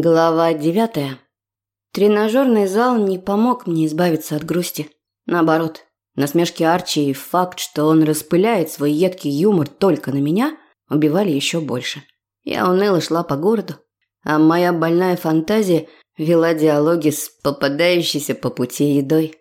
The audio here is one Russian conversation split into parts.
Глава девятая. Тренажерный зал не помог мне избавиться от грусти. Наоборот, насмешки Арчи и факт, что он распыляет свой едкий юмор только на меня, убивали еще больше. Я уныло шла по городу, а моя больная фантазия вела диалоги с попадающейся по пути едой.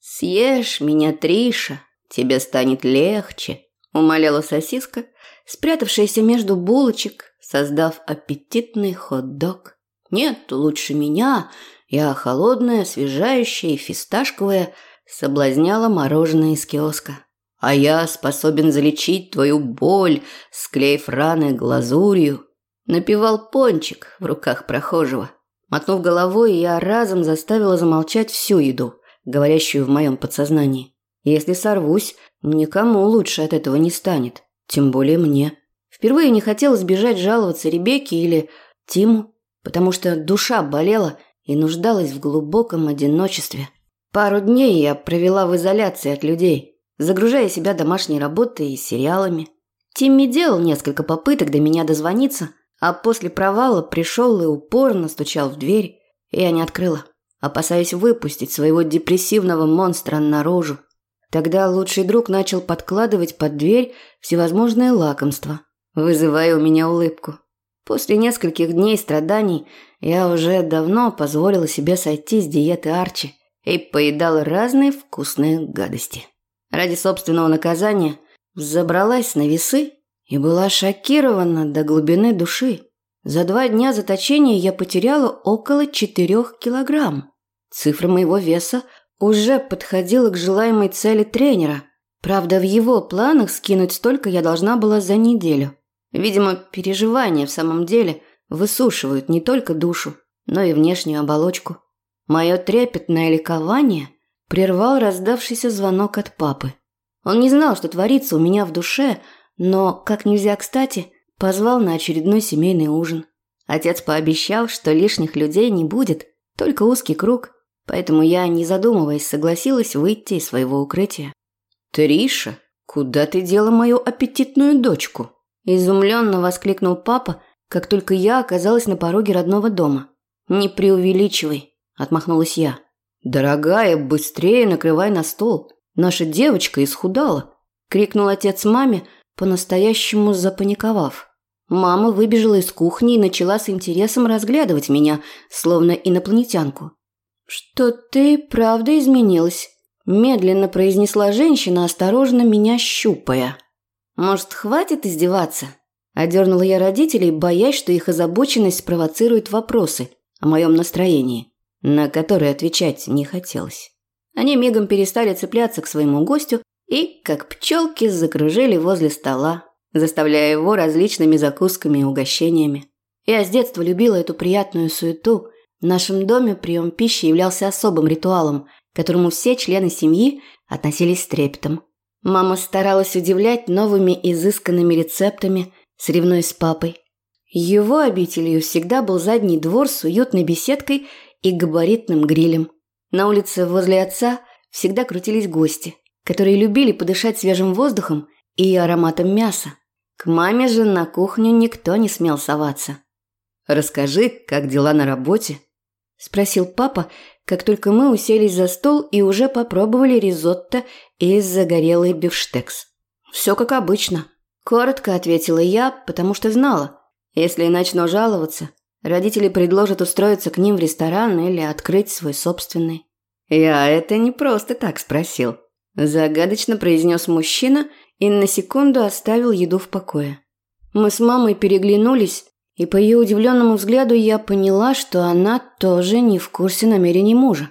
«Съешь меня, Триша, тебе станет легче», – умоляла сосиска, спрятавшаяся между булочек, создав аппетитный хот-дог. Нет, лучше меня. Я холодная, освежающая и фисташковая, соблазняла мороженое из киоска. А я способен залечить твою боль, склеив раны глазурью. Напевал пончик в руках прохожего. Мотнув головой, я разом заставила замолчать всю еду, говорящую в моем подсознании. Если сорвусь, никому лучше от этого не станет, тем более мне. Впервые не хотелось бежать жаловаться Ребекке или Тиму потому что душа болела и нуждалась в глубоком одиночестве. Пару дней я провела в изоляции от людей, загружая себя домашней работой и сериалами. Тимми делал несколько попыток до меня дозвониться, а после провала пришел и упорно стучал в дверь, и я не открыла, опасаясь выпустить своего депрессивного монстра наружу. Тогда лучший друг начал подкладывать под дверь всевозможные лакомства, вызывая у меня улыбку. После нескольких дней страданий я уже давно позволила себе сойти с диеты Арчи и поедала разные вкусные гадости. Ради собственного наказания забралась на весы и была шокирована до глубины души. За два дня заточения я потеряла около четырех килограмм. Цифра моего веса уже подходила к желаемой цели тренера. Правда, в его планах скинуть столько я должна была за неделю. Видимо, переживания в самом деле высушивают не только душу, но и внешнюю оболочку. Мое трепетное ликование прервал раздавшийся звонок от папы. Он не знал, что творится у меня в душе, но, как нельзя кстати, позвал на очередной семейный ужин. Отец пообещал, что лишних людей не будет, только узкий круг, поэтому я, не задумываясь, согласилась выйти из своего укрытия. «Триша, куда ты дела мою аппетитную дочку?» Изумленно воскликнул папа, как только я оказалась на пороге родного дома. «Не преувеличивай», – отмахнулась я. «Дорогая, быстрее накрывай на стол. Наша девочка исхудала», – крикнул отец маме, по-настоящему запаниковав. Мама выбежала из кухни и начала с интересом разглядывать меня, словно инопланетянку. «Что ты правда изменилась?» – медленно произнесла женщина, осторожно меня щупая. «Может, хватит издеваться?» Одернула я родителей, боясь, что их озабоченность спровоцирует вопросы о моем настроении, на которые отвечать не хотелось. Они мигом перестали цепляться к своему гостю и, как пчелки, закружили возле стола, заставляя его различными закусками и угощениями. Я с детства любила эту приятную суету. В нашем доме прием пищи являлся особым ритуалом, к которому все члены семьи относились с трепетом. Мама старалась удивлять новыми изысканными рецептами, соревнуясь с папой. Его обителью всегда был задний двор с уютной беседкой и габаритным грилем. На улице возле отца всегда крутились гости, которые любили подышать свежим воздухом и ароматом мяса. К маме же на кухню никто не смел соваться. «Расскажи, как дела на работе?» – спросил папа, как только мы уселись за стол и уже попробовали ризотто и загорелый бифштекс. «Все как обычно», – коротко ответила я, потому что знала. Если начну жаловаться, родители предложат устроиться к ним в ресторан или открыть свой собственный. «Я это не просто так спросил», – загадочно произнес мужчина и на секунду оставил еду в покое. Мы с мамой переглянулись, и по ее удивленному взгляду я поняла, что она тоже не в курсе намерений мужа.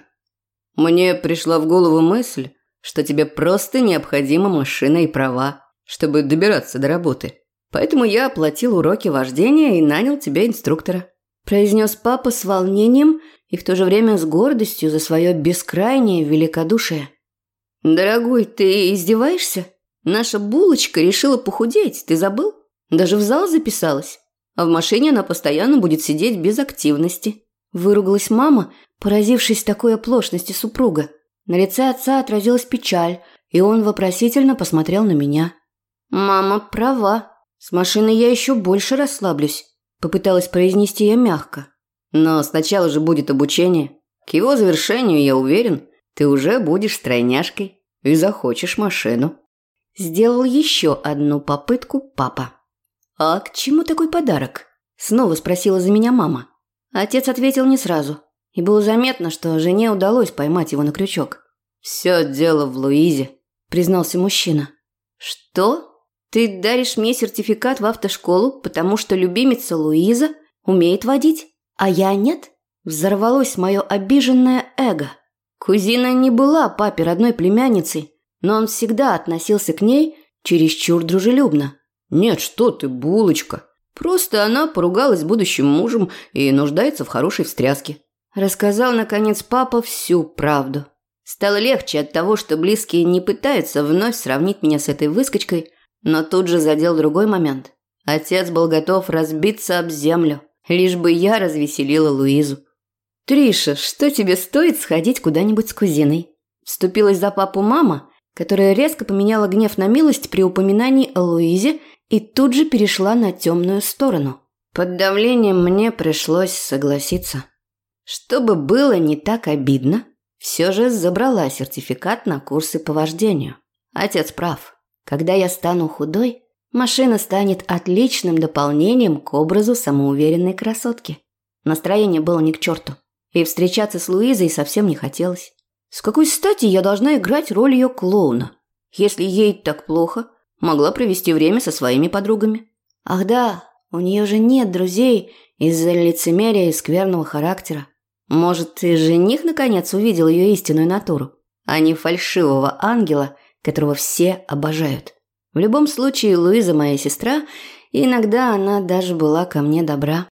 «Мне пришла в голову мысль, что тебе просто необходима машина и права, чтобы добираться до работы. Поэтому я оплатил уроки вождения и нанял тебя инструктора», произнес папа с волнением и в то же время с гордостью за свое бескрайнее великодушие. «Дорогой, ты издеваешься? Наша булочка решила похудеть, ты забыл? Даже в зал записалась а в машине она постоянно будет сидеть без активности. Выругалась мама, поразившись такой оплошности супруга. На лице отца отразилась печаль, и он вопросительно посмотрел на меня. «Мама права. С машиной я еще больше расслаблюсь», – попыталась произнести я мягко. Но сначала же будет обучение. К его завершению, я уверен, ты уже будешь стройняшкой и захочешь машину. Сделал еще одну попытку папа. «А к чему такой подарок?» Снова спросила за меня мама. Отец ответил не сразу. И было заметно, что жене удалось поймать его на крючок. «Все дело в Луизе», – признался мужчина. «Что? Ты даришь мне сертификат в автошколу, потому что любимица Луиза умеет водить, а я нет?» Взорвалось мое обиженное эго. Кузина не была папе родной племянницей, но он всегда относился к ней чересчур дружелюбно. «Нет, что ты, булочка. Просто она поругалась с будущим мужем и нуждается в хорошей встряске». Рассказал, наконец, папа всю правду. Стало легче от того, что близкие не пытаются вновь сравнить меня с этой выскочкой, но тут же задел другой момент. Отец был готов разбиться об землю, лишь бы я развеселила Луизу. «Триша, что тебе стоит сходить куда-нибудь с кузиной?» Вступилась за папу мама, которая резко поменяла гнев на милость при упоминании о Луизе и тут же перешла на темную сторону. Под давлением мне пришлось согласиться. Чтобы было не так обидно, все же забрала сертификат на курсы по вождению. Отец прав. Когда я стану худой, машина станет отличным дополнением к образу самоуверенной красотки. Настроение было ни к черту. И встречаться с Луизой совсем не хотелось. С какой стати я должна играть роль ее клоуна? Если ей так плохо, могла провести время со своими подругами. Ах да, у нее же нет друзей из-за лицемерия и скверного характера. Может, и жених наконец увидел ее истинную натуру, а не фальшивого ангела, которого все обожают. В любом случае, Луиза моя сестра, и иногда она даже была ко мне добра.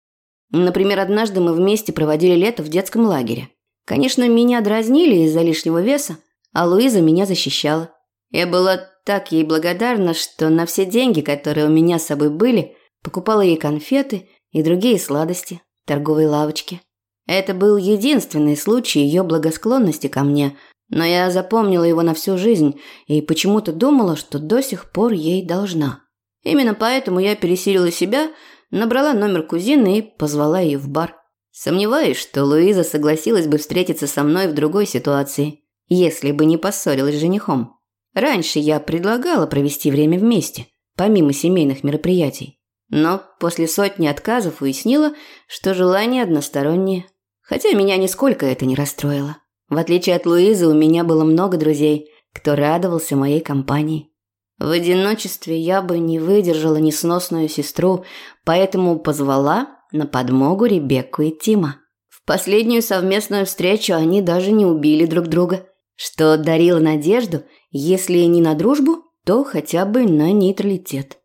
Например, однажды мы вместе проводили лето в детском лагере. Конечно, меня дразнили из-за лишнего веса, а Луиза меня защищала. Я была так ей благодарна, что на все деньги, которые у меня с собой были, покупала ей конфеты и другие сладости в торговой лавочке. Это был единственный случай ее благосклонности ко мне, но я запомнила его на всю жизнь и почему-то думала, что до сих пор ей должна. Именно поэтому я пересилила себя – набрала номер кузины и позвала ее в бар. Сомневаюсь, что Луиза согласилась бы встретиться со мной в другой ситуации, если бы не поссорилась с женихом. Раньше я предлагала провести время вместе, помимо семейных мероприятий. Но после сотни отказов уяснила, что желание одностороннее. Хотя меня нисколько это не расстроило. В отличие от Луизы, у меня было много друзей, кто радовался моей компании. В одиночестве я бы не выдержала несносную сестру, поэтому позвала на подмогу Ребекку и Тима. В последнюю совместную встречу они даже не убили друг друга, что дарило надежду, если не на дружбу, то хотя бы на нейтралитет.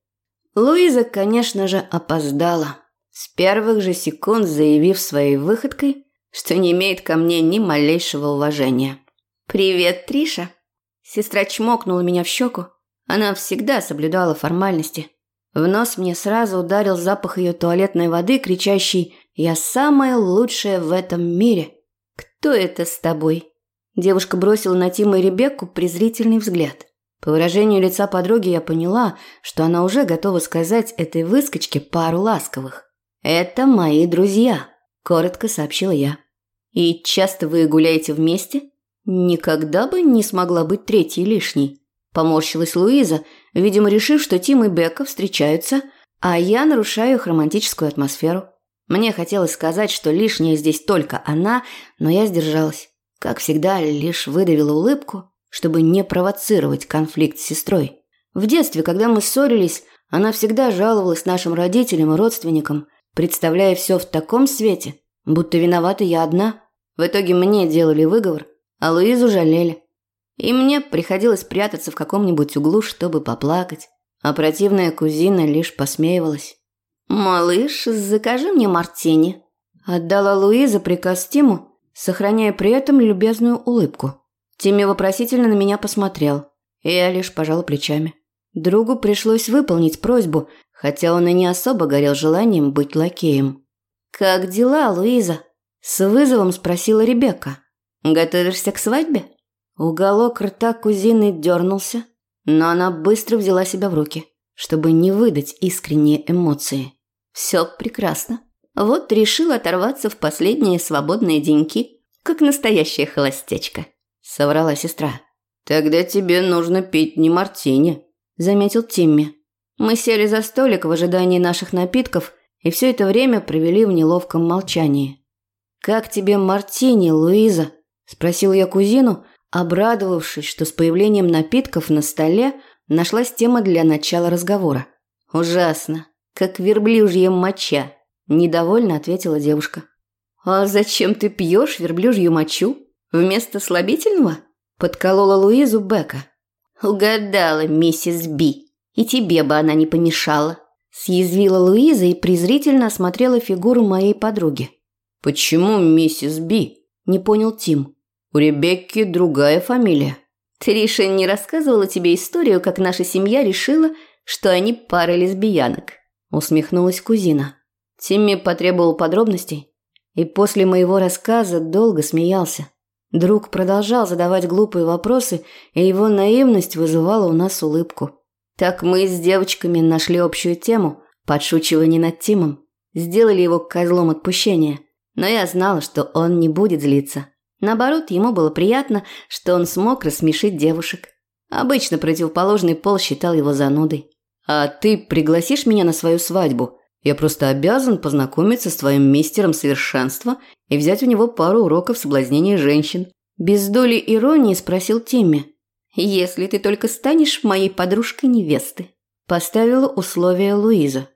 Луиза, конечно же, опоздала, с первых же секунд заявив своей выходкой, что не имеет ко мне ни малейшего уважения. «Привет, Триша!» Сестра чмокнула меня в щеку, она всегда соблюдала формальности. В нос мне сразу ударил запах ее туалетной воды, кричащий «Я самая лучшая в этом мире!» «Кто это с тобой?» Девушка бросила на Тима и Ребекку презрительный взгляд. По выражению лица подруги я поняла, что она уже готова сказать этой выскочке пару ласковых. «Это мои друзья», – коротко сообщила я. «И часто вы гуляете вместе?» «Никогда бы не смогла быть третьей лишней». Поморщилась Луиза, видимо, решив, что Тим и Бекка встречаются, а я нарушаю их романтическую атмосферу. Мне хотелось сказать, что лишняя здесь только она, но я сдержалась. Как всегда, лишь выдавила улыбку, чтобы не провоцировать конфликт с сестрой. В детстве, когда мы ссорились, она всегда жаловалась нашим родителям и родственникам, представляя все в таком свете, будто виновата я одна. В итоге мне делали выговор, а Луизу жалели. И мне приходилось прятаться в каком-нибудь углу, чтобы поплакать. А противная кузина лишь посмеивалась. «Малыш, закажи мне мартини», – отдала Луиза приказ Тиму, сохраняя при этом любезную улыбку. Тимми вопросительно на меня посмотрел, и я лишь пожала плечами. Другу пришлось выполнить просьбу, хотя он и не особо горел желанием быть лакеем. «Как дела, Луиза?» – с вызовом спросила Ребекка. «Готовишься к свадьбе?» Уголок рта кузины дернулся, но она быстро взяла себя в руки, чтобы не выдать искренние эмоции. «Все прекрасно. Вот решил оторваться в последние свободные деньки, как настоящая холостячка», – соврала сестра. «Тогда тебе нужно пить не мартини», – заметил Тимми. Мы сели за столик в ожидании наших напитков и все это время провели в неловком молчании. «Как тебе мартини, Луиза?» – спросил я кузину, обрадовавшись, что с появлением напитков на столе нашлась тема для начала разговора. «Ужасно, как верблюжья моча», – недовольно ответила девушка. «А зачем ты пьешь верблюжью мочу? Вместо слабительного?» – подколола Луизу Бека. «Угадала, миссис Би. И тебе бы она не помешала», – съязвила Луиза и презрительно осмотрела фигуру моей подруги. «Почему миссис Би?» – не понял Тим. «У Ребекки другая фамилия». Триша не рассказывала тебе историю, как наша семья решила, что они пара лесбиянок?» – усмехнулась кузина. Тимми потребовал подробностей и после моего рассказа долго смеялся. Друг продолжал задавать глупые вопросы, и его наивность вызывала у нас улыбку. Так мы с девочками нашли общую тему – подшучивание над Тимом. Сделали его козлом отпущения, но я знала, что он не будет злиться. Наоборот, ему было приятно, что он смог рассмешить девушек. Обычно противоположный пол считал его занудой. «А ты пригласишь меня на свою свадьбу?» Я просто обязан познакомиться с твоим мистером совершенства и взять у него пару уроков соблазнения женщин. Без доли иронии спросил Тимми. Если ты только станешь моей подружкой невесты, поставила условие Луиза.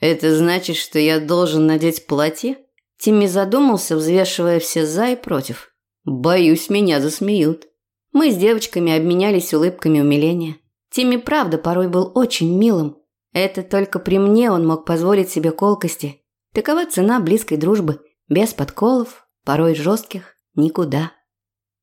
Это значит, что я должен надеть платье? Тимми задумался, взвешивая все за и против. Боюсь, меня засмеют. Мы с девочками обменялись улыбками умиления. Тимми правда порой был очень милым, это только при мне он мог позволить себе колкости. Такова цена близкой дружбы. Без подколов, порой жестких, никуда.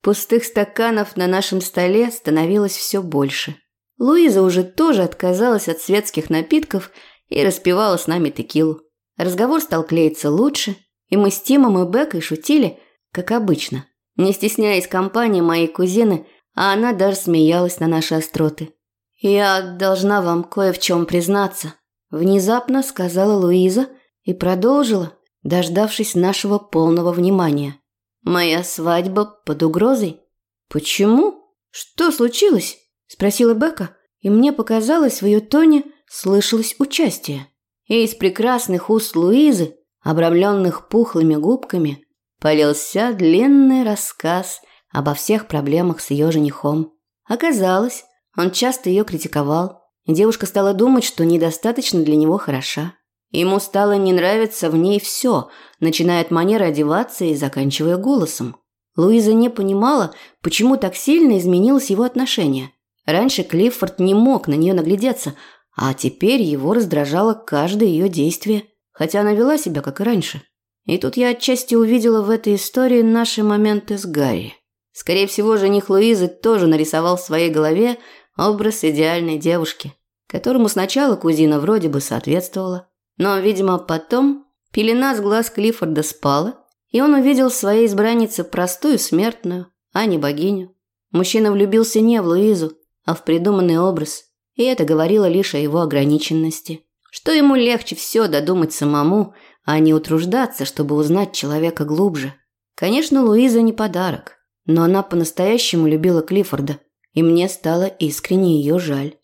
Пустых стаканов на нашем столе становилось все больше. Луиза уже тоже отказалась от светских напитков и распивала с нами текилу. Разговор стал клеиться лучше, и мы с Тимом и Бекой шутили, как обычно, не стесняясь компании моей кузины, а она даже смеялась на наши остроты. «Я должна вам кое в чем признаться», – внезапно сказала Луиза и продолжила, дождавшись нашего полного внимания. «Моя свадьба под угрозой». «Почему? Что случилось?» – спросила Бека, и мне показалось, в ее тоне слышалось участие. И из прекрасных уст Луизы, обрамленных пухлыми губками, полился длинный рассказ обо всех проблемах с ее женихом. Оказалось, он часто ее критиковал, и девушка стала думать, что недостаточно для него хороша. Ему стало не нравиться в ней все, начиная от манеры одеваться и заканчивая голосом. Луиза не понимала, почему так сильно изменилось его отношение. Раньше Клиффорд не мог на нее наглядеться, а теперь его раздражало каждое ее действие, хотя она вела себя как и раньше. И тут я отчасти увидела в этой истории наши моменты с Гарри. Скорее всего, жених Луизы тоже нарисовал в своей голове Образ идеальной девушки, которому сначала кузина вроде бы соответствовала, но, видимо, потом пелена с глаз Клиффорда спала, и он увидел в своей избраннице простую смертную, а не богиню. Мужчина влюбился не в Луизу, а в придуманный образ, и это говорило лишь о его ограниченности. Что ему легче все додумать самому, а не утруждаться, чтобы узнать человека глубже. Конечно, Луиза не подарок, но она по-настоящему любила Клиффорда и мне стало искренне ее жаль.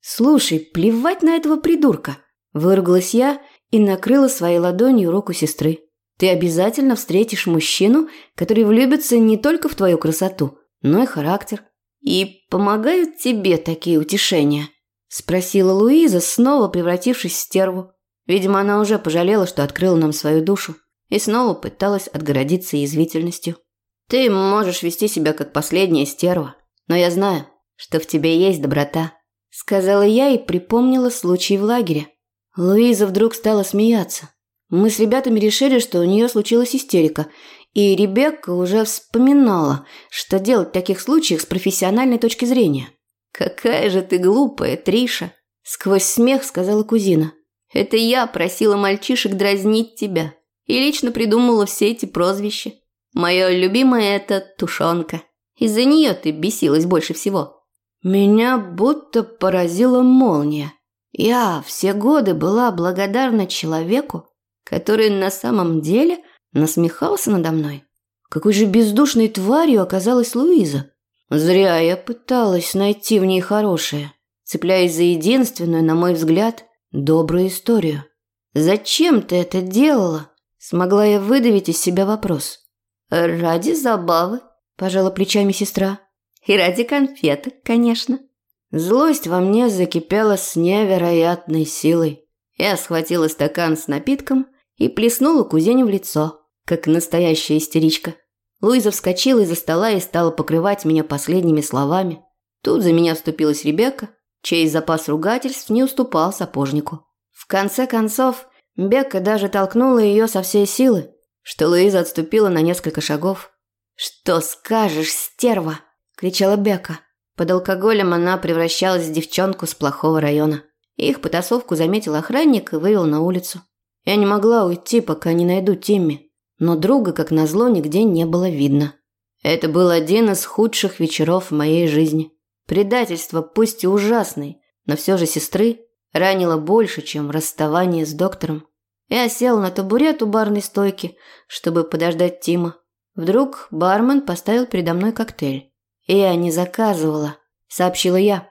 «Слушай, плевать на этого придурка!» – выругалась я и накрыла своей ладонью руку сестры. «Ты обязательно встретишь мужчину, который влюбится не только в твою красоту, но и характер. И помогают тебе такие утешения?» – спросила Луиза, снова превратившись в стерву. Видимо, она уже пожалела, что открыла нам свою душу, и снова пыталась отгородиться язвительностью. «Ты можешь вести себя как последняя стерва», но я знаю, что в тебе есть доброта», – сказала я и припомнила случай в лагере. Луиза вдруг стала смеяться. Мы с ребятами решили, что у нее случилась истерика, и Ребекка уже вспоминала, что делать в таких случаях с профессиональной точки зрения. «Какая же ты глупая, Триша!» – сквозь смех сказала кузина. «Это я просила мальчишек дразнить тебя и лично придумала все эти прозвища. Мое любимое – это тушенка». Из-за нее ты бесилась больше всего. Меня будто поразила молния. Я все годы была благодарна человеку, который на самом деле насмехался надо мной. Какой же бездушной тварью оказалась Луиза. Зря я пыталась найти в ней хорошее, цепляясь за единственную, на мой взгляд, добрую историю. «Зачем ты это делала?» Смогла я выдавить из себя вопрос. «Ради забавы», – пожала плечами сестра. «И ради конфеток, конечно». Злость во мне закипела с невероятной силой. Я схватила стакан с напитком и плеснула кузине в лицо, как настоящая истеричка. Луиза вскочила из-за стола и стала покрывать меня последними словами. Тут за меня вступилась Ребекка, чей запас ругательств не уступал сапожнику. В конце концов, Бекка даже толкнула ее со всей силы, что Луиза отступила на несколько шагов. «Что скажешь, стерва?» – кричала Бекка. Под алкоголем она превращалась в девчонку с плохого района. Их потасовку заметил охранник и вывел на улицу. Я не могла уйти, пока не найду Тимми, но друга, как назло, нигде не было видно. Это был один из худших вечеров в моей жизни. Предательство, пусть и ужасное, но все же сестры, ранило больше, чем расставание с доктором. Я сел на табурет у барной стойки, чтобы подождать Тима. Вдруг бармен поставил передо мной коктейль. «Я не заказывала», – сообщила я.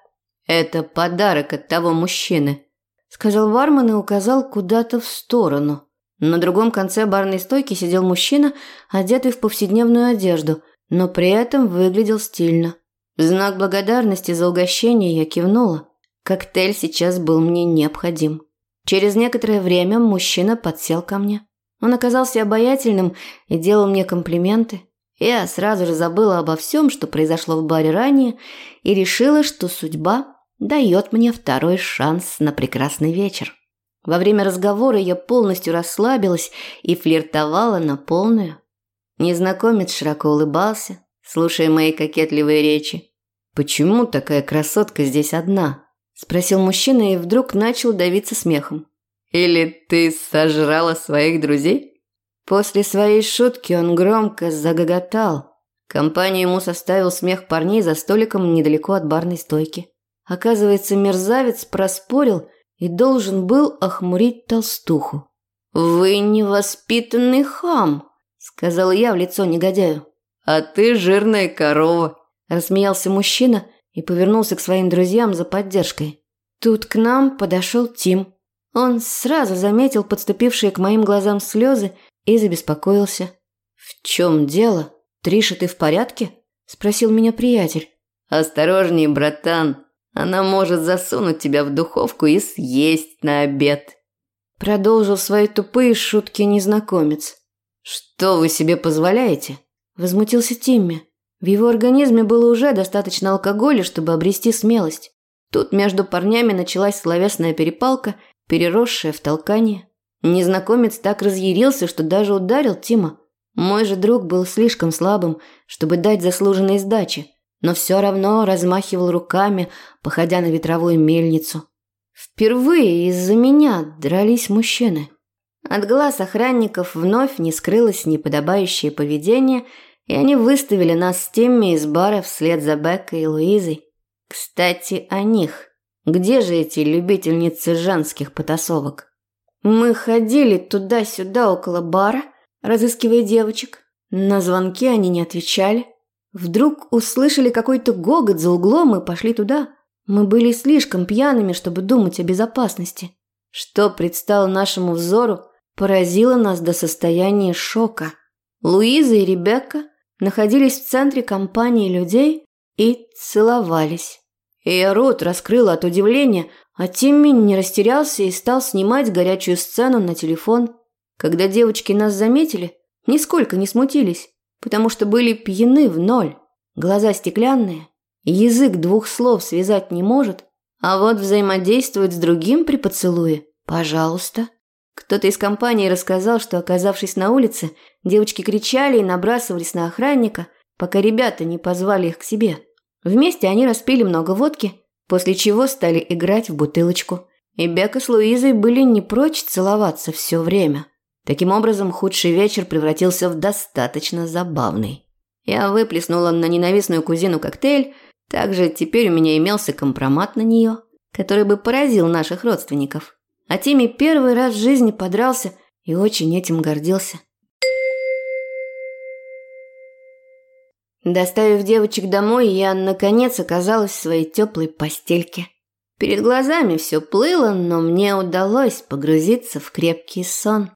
«Это подарок от того мужчины», – сказал бармен и указал куда-то в сторону. На другом конце барной стойки сидел мужчина, одетый в повседневную одежду, но при этом выглядел стильно. В знак благодарности за угощение я кивнула. Коктейль сейчас был мне необходим. Через некоторое время мужчина подсел ко мне. Он оказался обаятельным и делал мне комплименты. Я сразу же забыла обо всем, что произошло в баре ранее, и решила, что судьба дает мне второй шанс на прекрасный вечер. Во время разговора я полностью расслабилась и флиртовала на полную. Незнакомец широко улыбался, слушая мои кокетливые речи. «Почему такая красотка здесь одна?» – спросил мужчина и вдруг начал давиться смехом. «Или ты сожрала своих друзей?» После своей шутки он громко загоготал. Компанию ему составил смех парней за столиком недалеко от барной стойки. Оказывается, мерзавец проспорил и должен был охмурить толстуху. «Вы невоспитанный хам», – сказал я в лицо негодяю. «А ты жирная корова», – рассмеялся мужчина и повернулся к своим друзьям за поддержкой. Тут к нам подошел Тим. Он сразу заметил подступившие к моим глазам слезы и забеспокоился. «В чем дело? Триша, ты в порядке?» – спросил меня приятель. «Осторожней, братан. Она может засунуть тебя в духовку и съесть на обед». Продолжил свои тупые шутки незнакомец. «Что вы себе позволяете?» – возмутился Тимми. В его организме было уже достаточно алкоголя, чтобы обрести смелость. Тут между парнями началась словесная перепалка, переросшая в толкание. Незнакомец так разъярился, что даже ударил Тима. Мой же друг был слишком слабым, чтобы дать заслуженной сдачи, но все равно размахивал руками, походя на ветровую мельницу. Впервые из-за меня дрались мужчины. От глаз охранников вновь не скрылось неподобающее поведение, и они выставили нас с Тимми из бара вслед за Беккой и Луизой. Кстати, о них. Где же эти любительницы женских потасовок? Мы ходили туда-сюда около бара, разыскивая девочек. На звонки они не отвечали. Вдруг услышали какой-то гогот за углом и пошли туда. Мы были слишком пьяными, чтобы думать о безопасности. Что предстало нашему взору, поразило нас до состояния шока. Луиза и Ребекка находились в центре компании людей и целовались. Я рот раскрыла от удивления, а Тимми не растерялся и стал снимать горячую сцену на телефон. Когда девочки нас заметили, нисколько не смутились, потому что были пьяны в ноль. Глаза стеклянные, язык двух слов связать не может, а вот взаимодействовать с другим при поцелуе – пожалуйста. Кто-то из компании рассказал, что, оказавшись на улице, девочки кричали и набрасывались на охранника, пока ребята не позвали их к себе. Вместе они распили много водки – после чего стали играть в бутылочку. И Бека с Луизой были не прочь целоваться все время. Таким образом, худший вечер превратился в достаточно забавный. Я выплеснула на ненавистную кузину коктейль, также теперь у меня имелся компромат на нее, который бы поразил наших родственников. А Тимми первый раз в жизни подрался и очень этим гордился. Доставив девочек домой, я, наконец, оказалась в своей теплой постельке. Перед глазами все плыло, но мне удалось погрузиться в крепкий сон.